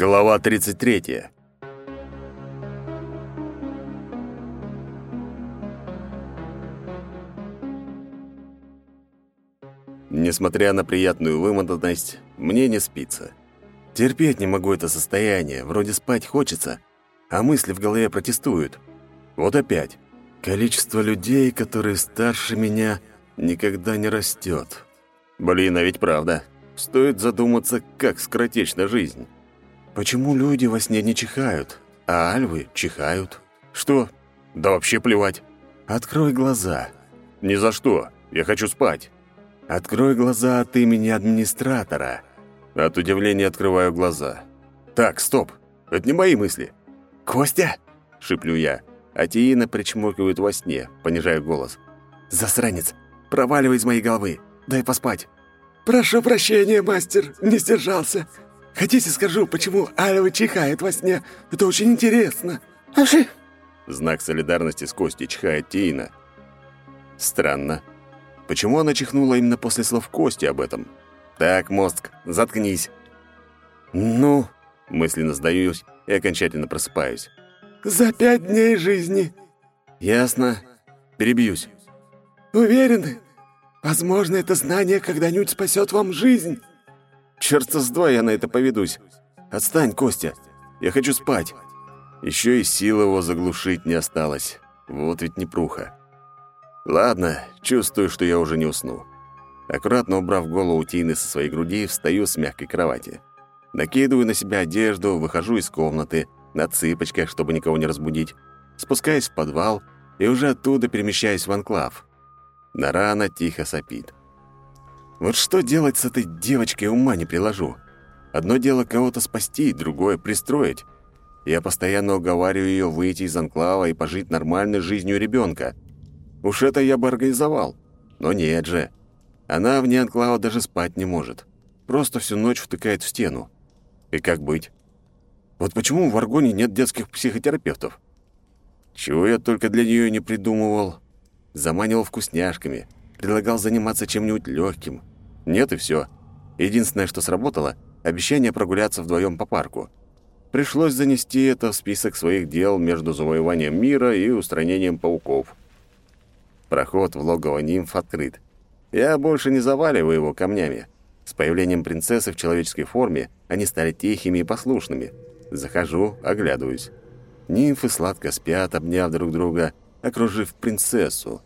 Глава 33. Несмотря на приятную вымотанность, мне не спится. Терпеть не могу это состояние, вроде спать хочется, а мысли в голове протестуют. Вот опять. Количество людей, которые старше меня, никогда не растет. Блин, а ведь правда. Стоит задуматься, как скоротечна жизнь. Почему люди во сне не чихают, а альвы чихают? Что? Да вообще плевать. Открой глаза. Ни за что. Я хочу спать. Открой глаза от имени администратора. От удивления открываю глаза. Так, стоп. Это не мои мысли. Костя, шиплю я. А Тиина причмокивает во сне, понижая голос. Засранец, проваливай из моей головы. Дай поспать. Прошу прощения, мастер, не сдержался. Хотите, скажу, почему Альва чихает во сне? Это очень интересно. Аши!» Знак солидарности с Костей чихает Тина. Странно. Почему она чихнула именно после слов Кости об этом? Так, мозг, заткнись. Ну, мысленно сдаюсь и окончательно просыпаюсь. За пять дней жизни. Ясно. Перебьюсь. Уверены? Возможно, это знание когда-нибудь спасет вам жизнь. Черт с два я на это поведусь. Отстань, Костя. Я хочу спать. Еще и сил его заглушить не осталось. Вот ведь непруха. Ладно, чувствую, что я уже не усну. Аккуратно убрав голову Тины со своей груди, встаю с мягкой кровати. Накидываю на себя одежду, выхожу из комнаты, на цыпочках, чтобы никого не разбудить, спускаюсь в подвал и уже оттуда перемещаюсь в анклав. Нарана тихо сопит. Вот что делать с этой девочкой, ума не приложу. Одно дело кого-то спасти, другое — пристроить. Я постоянно уговариваю ее выйти из анклава и пожить нормальной жизнью ребенка. Уж это я бы организовал. Но нет же. Она вне анклава даже спать не может. Просто всю ночь втыкает в стену. И как быть? Вот почему в Аргоне нет детских психотерапевтов? Чего я только для нее не придумывал. Заманивал вкусняшками, предлагал заниматься чем-нибудь легким. Нет и все. Единственное, что сработало — обещание прогуляться вдвоем по парку. Пришлось занести это в список своих дел между завоеванием мира и устранением пауков. Проход в логово нимф открыт. Я больше не заваливаю его камнями. С появлением принцессы в человеческой форме они стали тихими и послушными. Захожу, оглядываюсь. Нимфы сладко спят, обняв друг друга, окружив принцессу.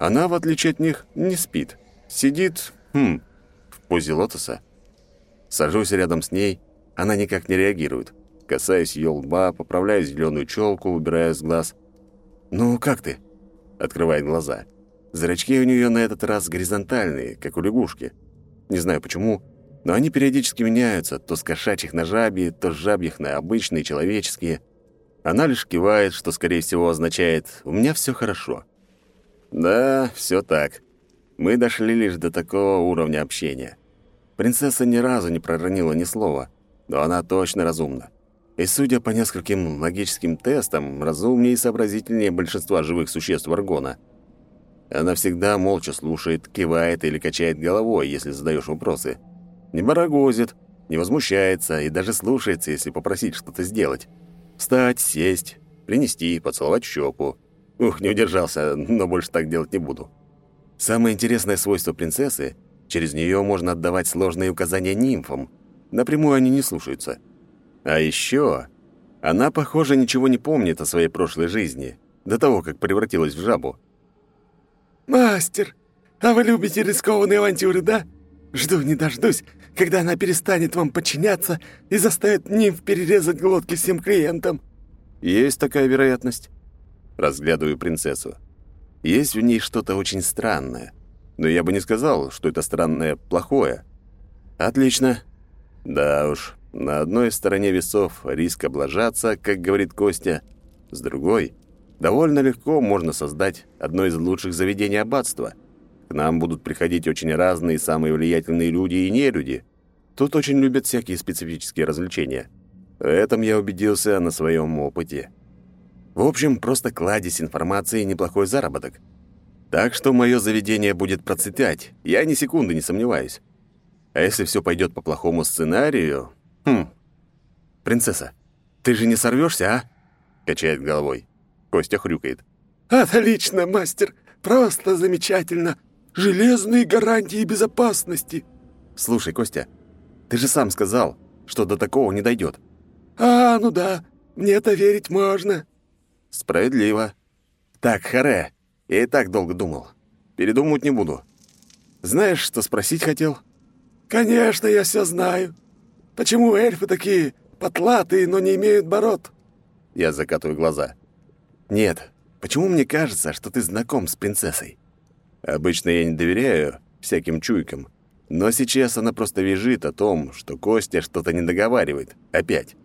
Она, в отличие от них, не спит. Сидит, хм, в позе лотоса. Сажусь рядом с ней, она никак не реагирует. Касаюсь ее лба, поправляю зеленую челку, убирая с глаз. «Ну, как ты?» Открывает глаза. Зрачки у нее на этот раз горизонтальные, как у лягушки. Не знаю почему, но они периодически меняются, то с кошачьих на жабьи, то с жабьих на обычные человеческие. Она лишь кивает, что, скорее всего, означает «у меня все хорошо». Да, все так. Мы дошли лишь до такого уровня общения. Принцесса ни разу не проронила ни слова, но она точно разумна. И, судя по нескольким логическим тестам, разумнее и сообразительнее большинства живых существ Аргона. Она всегда молча слушает, кивает или качает головой, если задаешь вопросы. Не барагозит, не возмущается и даже слушается, если попросить что-то сделать. Встать, сесть, принести, поцеловать щеку. Ух, не удержался, но больше так делать не буду. Самое интересное свойство принцессы — через нее можно отдавать сложные указания нимфам. Напрямую они не слушаются. А еще она, похоже, ничего не помнит о своей прошлой жизни, до того, как превратилась в жабу. «Мастер, а вы любите рискованные авантюры, да? Жду не дождусь, когда она перестанет вам подчиняться и заставит нимф перерезать глотки всем клиентам». «Есть такая вероятность». Разглядываю принцессу. Есть в ней что-то очень странное. Но я бы не сказал, что это странное плохое. Отлично. Да уж, на одной стороне весов риск облажаться, как говорит Костя. С другой, довольно легко можно создать одно из лучших заведений аббатства. К нам будут приходить очень разные самые влиятельные люди и нелюди. Тут очень любят всякие специфические развлечения. В этом я убедился на своем опыте. В общем, просто кладезь информации и неплохой заработок. Так что мое заведение будет процветать, я ни секунды не сомневаюсь. А если все пойдет по плохому сценарию... Хм... «Принцесса, ты же не сорвешься, а?» Качает головой. Костя хрюкает. «Отлично, мастер! Просто замечательно! Железные гарантии безопасности!» «Слушай, Костя, ты же сам сказал, что до такого не дойдет. «А, ну да, мне-то верить можно». «Справедливо. Так, Харе, я и так долго думал. Передумывать не буду. Знаешь, что спросить хотел?» «Конечно, я все знаю. Почему эльфы такие потлатые, но не имеют бород?» Я закатываю глаза. «Нет, почему мне кажется, что ты знаком с принцессой? Обычно я не доверяю всяким чуйкам, но сейчас она просто визжит о том, что Костя что-то не договаривает. Опять.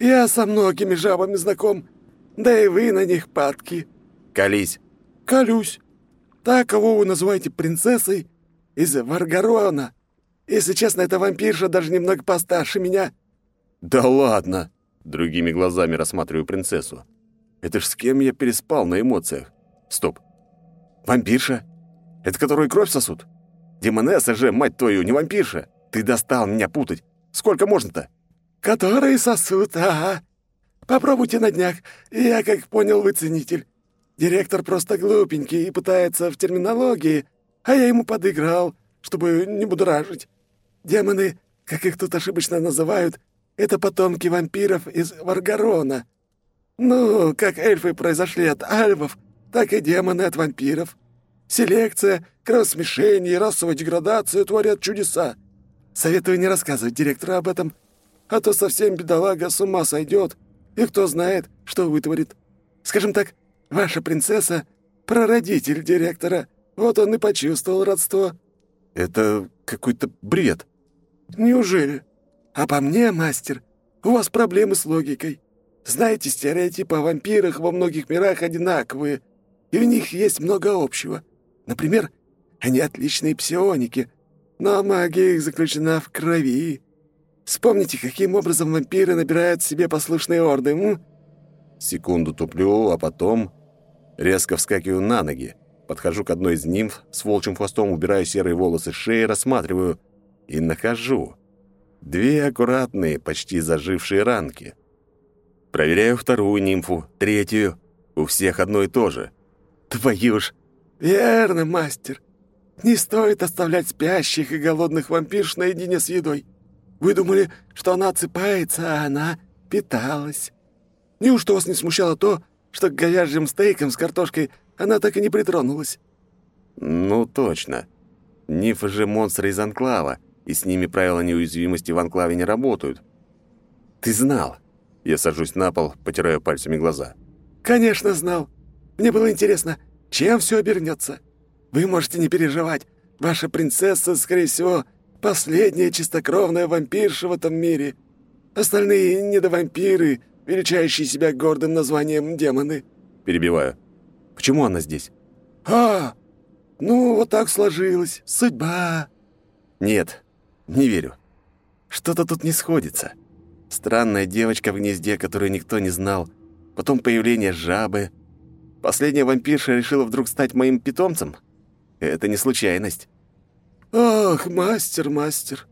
«Я со многими жабами знаком, да и вы на них падки». «Колись». «Колюсь. Та, кого вы называете принцессой, из Варгарона. Если честно, эта вампирша даже немного постарше меня». «Да ладно!» Другими глазами рассматриваю принцессу. «Это ж с кем я переспал на эмоциях? Стоп. Вампирша? Это которую кровь сосут? Демонесса же, мать твою, не вампирша! Ты достал меня путать! Сколько можно-то?» «Которые сосут, ага. Попробуйте на днях. Я, как понял, вы ценитель. Директор просто глупенький и пытается в терминологии, а я ему подыграл, чтобы не будоражить. Демоны, как их тут ошибочно называют, это потомки вампиров из Варгарона. Ну, как эльфы произошли от альвов, так и демоны от вампиров. Селекция, кровосмешение и расовая деградация творят чудеса. Советую не рассказывать директору об этом, а то совсем бедолага с ума сойдет, и кто знает, что вытворит. Скажем так, ваша принцесса — прародитель директора, вот он и почувствовал родство». «Это какой-то бред». «Неужели? А по мне, мастер, у вас проблемы с логикой. Знаете, стереотипы о вампирах во многих мирах одинаковые, и в них есть много общего. Например, они отличные псионики, но магия их заключена в крови. Вспомните, каким образом вампиры набирают себе послушные орды, м? Секунду туплю, а потом резко вскакиваю на ноги. Подхожу к одной из нимф, с волчьим хвостом убираю серые волосы с шеи, рассматриваю и нахожу. Две аккуратные, почти зажившие ранки. Проверяю вторую нимфу, третью. У всех одно и то же. Твою ж... Верно, мастер. Не стоит оставлять спящих и голодных вампирш наедине с едой. Вы думали, что она отсыпается, а она питалась. Неужто вас не смущало то, что к говяжьим стейкам с картошкой она так и не притронулась?» «Ну, точно. Нифы же монстры из Анклава, и с ними правила неуязвимости в Анклаве не работают. Ты знал?» Я сажусь на пол, потираю пальцами глаза. «Конечно знал. Мне было интересно, чем все обернется. Вы можете не переживать. Ваша принцесса, скорее всего, Последняя чистокровная вампирша в этом мире. Остальные недовампиры, величающие себя гордым названием демоны. Перебиваю. Почему она здесь? А, ну вот так сложилось. Судьба. Нет, не верю. Что-то тут не сходится. Странная девочка в гнезде, которую никто не знал. Потом появление жабы. Последняя вампирша решила вдруг стать моим питомцем? Это не случайность. «Ох, мастер, мастер,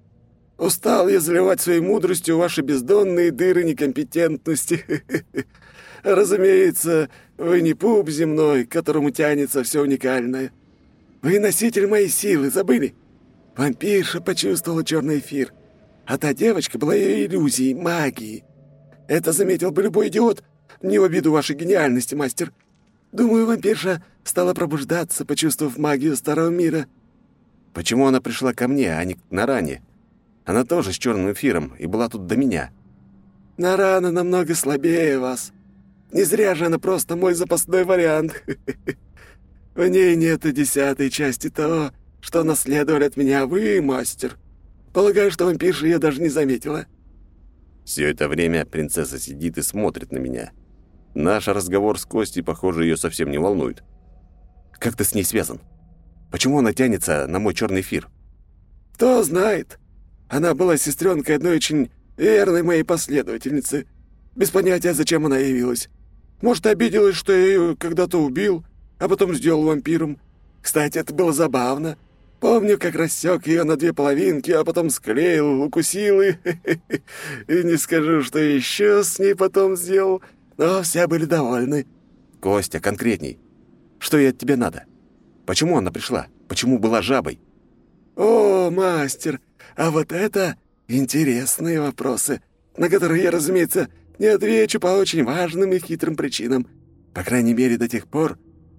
устал я заливать своей мудростью ваши бездонные дыры некомпетентности. Разумеется, вы не пуп земной, к которому тянется все уникальное. Вы носитель моей силы, забыли? Вампирша почувствовала черный эфир, а та девочка была ее иллюзией, магией. Это заметил бы любой идиот, не в обиду вашей гениальности, мастер. Думаю, вампирша стала пробуждаться, почувствовав магию старого мира». Почему она пришла ко мне, а не к Наране? Она тоже с черным эфиром и была тут до меня. Нарана намного слабее вас. Не зря же она просто мой запасной вариант. В ней нет и десятой части того, что наследовали от меня вы, мастер. Полагаю, что вампирша я даже не заметила. Все это время принцесса сидит и смотрит на меня. Наш разговор с Костей, похоже, ее совсем не волнует. Как ты с ней связан? Почему она тянется на мой черный эфир? Кто знает. Она была сестренкой одной очень верной моей последовательницы. Без понятия, зачем она явилась. Может, обиделась, что я ее когда-то убил, а потом сделал вампиром. Кстати, это было забавно. Помню, как рассек ее на две половинки, а потом склеил, укусил и... И не скажу, что еще с ней потом сделал, но все были довольны. Костя, конкретней. Что ей от тебя надо? Почему она пришла? Почему была жабой? О, мастер, а вот это интересные вопросы, на которые я, разумеется, не отвечу по очень важным и хитрым причинам. По крайней мере, до тех пор,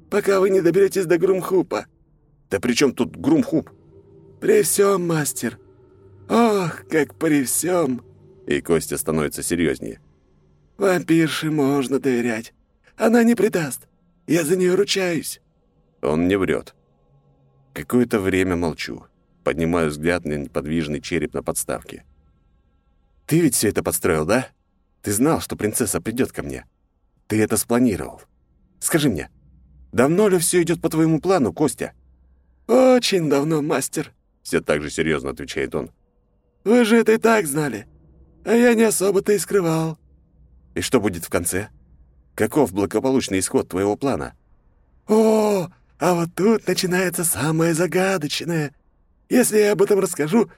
пока вы не доберетесь до Грумхупа. Да при чем тут Грумхуп? При всем, мастер. Ох, как при всем. И Костя становится серьезнее. Вампирше можно доверять. Она не предаст. Я за нее ручаюсь. Он не врет. Какое-то время молчу. Поднимаю взгляд на неподвижный череп на подставке. «Ты ведь все это подстроил, да? Ты знал, что принцесса придет ко мне. Ты это спланировал. Скажи мне, давно ли все идет по твоему плану, Костя?» «Очень давно, мастер», — все так же серьезно отвечает он. «Вы же это и так знали, а я не особо-то и скрывал». «И что будет в конце? Каков благополучный исход твоего плана?» «О, а вот тут начинается самое загадочное. Если я об этом расскажу,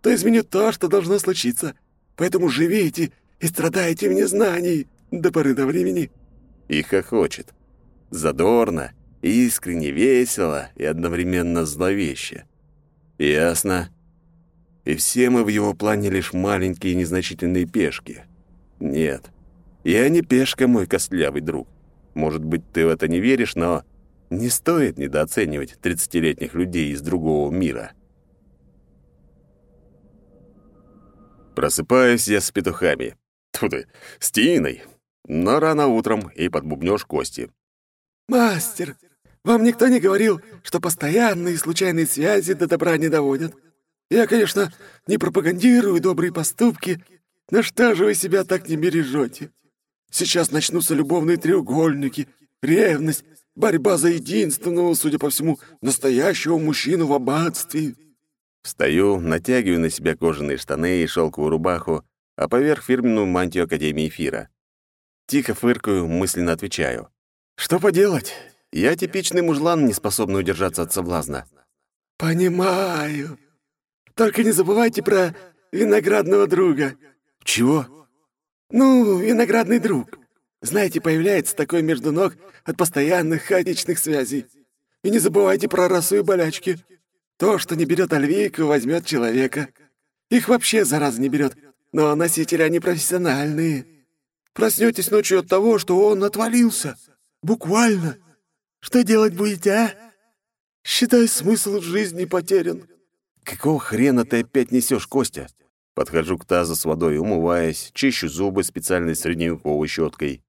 то изменю то, что должно случиться. Поэтому живите и страдайте в незнании до поры до времени». И хохочет. Задорно искренне, весело и одновременно зловеще. Ясно. И все мы в его плане лишь маленькие незначительные пешки. Нет, я не пешка, мой костлявый друг. Может быть, ты в это не веришь, но не стоит недооценивать тридцатилетних людей из другого мира. Просыпаюсь я с петухами. Тьфу ты, с Тиной. Но рано утром и под бубнёж кости. «Мастер, вам никто не говорил, что постоянные случайные связи до добра не доводят. Я, конечно, не пропагандирую добрые поступки, но что же вы себя так не бережете? Сейчас начнутся любовные треугольники, ревность, борьба за единственного, судя по всему, настоящего мужчину в аббатстве». Встаю, натягиваю на себя кожаные штаны и шелковую рубаху, а поверх фирменную мантию Академии Эфира. Тихо фыркаю, мысленно отвечаю. «Что поделать? Я типичный мужлан, не способный удержаться от соблазна. Понимаю. Только не забывайте про виноградного друга. Чего? Ну, виноградный друг. Знаете, появляется такой между ног от постоянных хаотичных связей. И не забывайте про расу и болячки. То, что не берет альвейку, возьмет человека. Их вообще зараза не берет, но носители они профессиональные. Проснетесь ночью от того, что он отвалился. Буквально. Что делать будете, а? Считай, смысл жизни потерян». «Какого хрена ты опять несешь, Костя?» Подхожу к тазу с водой, умываясь, чищу зубы специальной средневековой щеткой.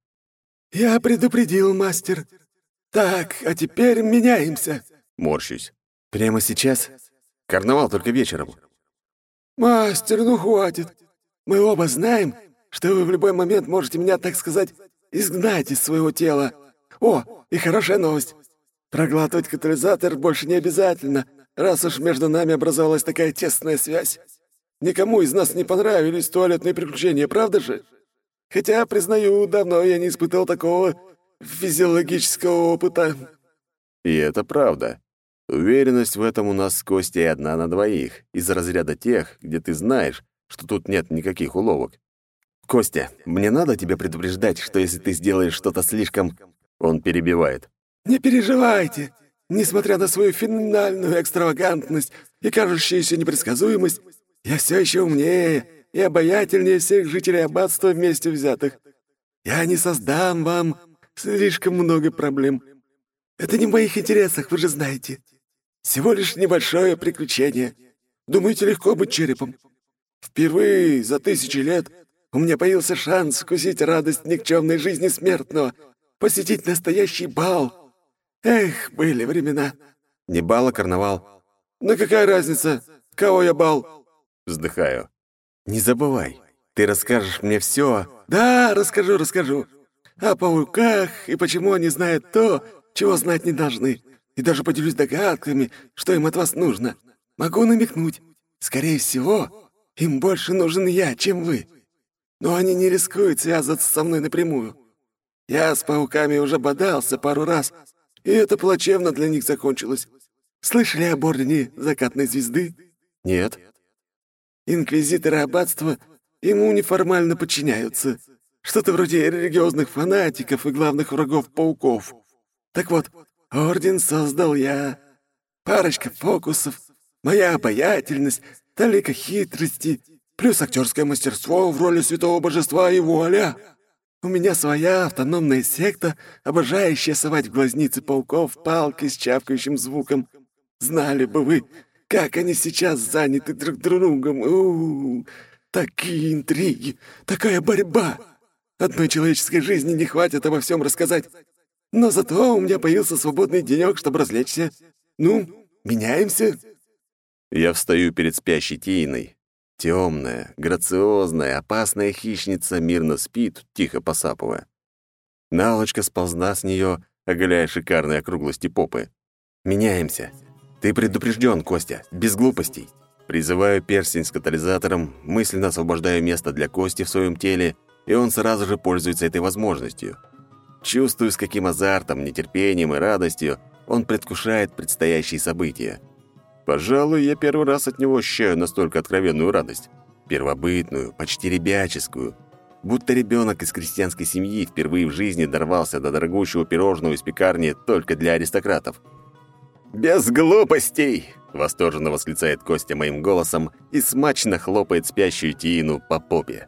«Я предупредил, мастер. Так, а теперь меняемся». Морщусь. «Прямо сейчас? Карнавал только вечером». «Мастер, ну хватит. Мы оба знаем, что вы в любой момент можете меня, так сказать, изгнать из своего тела. О, и хорошая новость. Проглатывать катализатор больше не обязательно, раз уж между нами образовалась такая тесная связь. Никому из нас не понравились туалетные приключения, правда же? Хотя, признаю, давно я не испытал такого физиологического опыта. И это правда. Уверенность в этом у нас с Костей одна на двоих, из разряда тех, где ты знаешь, что тут нет никаких уловок. «Костя, мне надо тебе предупреждать, что если ты сделаешь что-то слишком он перебивает. «Не переживайте. Несмотря на свою финальную экстравагантность и кажущуюся непредсказуемость, я все еще умнее и обаятельнее всех жителей аббатства вместе взятых. Я не создам вам слишком много проблем. Это не в моих интересах, вы же знаете. Всего лишь небольшое приключение. Думаете, легко быть черепом? Впервые за тысячи лет у меня появился шанс вкусить радость никчемной жизни смертного — посетить настоящий бал. Эх, были времена. Не бал, а карнавал. Ну какая разница, кого я бал? Вздыхаю. Не забывай, ты расскажешь мне все. Да, расскажу, расскажу. О пауках и почему они знают то, чего знать не должны. И даже поделюсь догадками, что им от вас нужно. Могу намекнуть. Скорее всего, им больше нужен я, чем вы. Но они не рискуют связываться со мной напрямую. Я с пауками уже бодался пару раз, и это плачевно для них закончилось. Слышали об ордене закатной звезды? Нет. Инквизиторы аббатства ему неформально подчиняются. Что-то вроде религиозных фанатиков и главных врагов пауков. Так вот, орден создал я. Парочка фокусов, моя обаятельность, талика хитрости, плюс актерское мастерство в роли святого божества и воля. У меня своя автономная секта, обожающая совать в глазницы пауков палки с чавкающим звуком. Знали бы вы, как они сейчас заняты друг другом. У -у -у. Такие интриги, такая борьба. Одной человеческой жизни не хватит обо всем рассказать. Но зато у меня появился свободный денек, чтобы развлечься. Ну, меняемся?» Я встаю перед спящей Тииной. Темная, грациозная, опасная хищница мирно спит, тихо посапывая. Наволочка сползла с нее, оголяя шикарные округлости попы. «Меняемся. Ты предупрежден, Костя, без глупостей. Призываю перстень с катализатором, мысленно освобождаю место для Кости в своем теле, и он сразу же пользуется этой возможностью. Чувствую, с каким азартом, нетерпением и радостью он предвкушает предстоящие события. Пожалуй, я первый раз от него ощущаю настолько откровенную радость. Первобытную, почти ребяческую. Будто ребенок из крестьянской семьи впервые в жизни дорвался до дорогущего пирожного из пекарни только для аристократов. «Без глупостей!» — восторженно восклицает Костя моим голосом и смачно хлопает спящую Тиину по попе.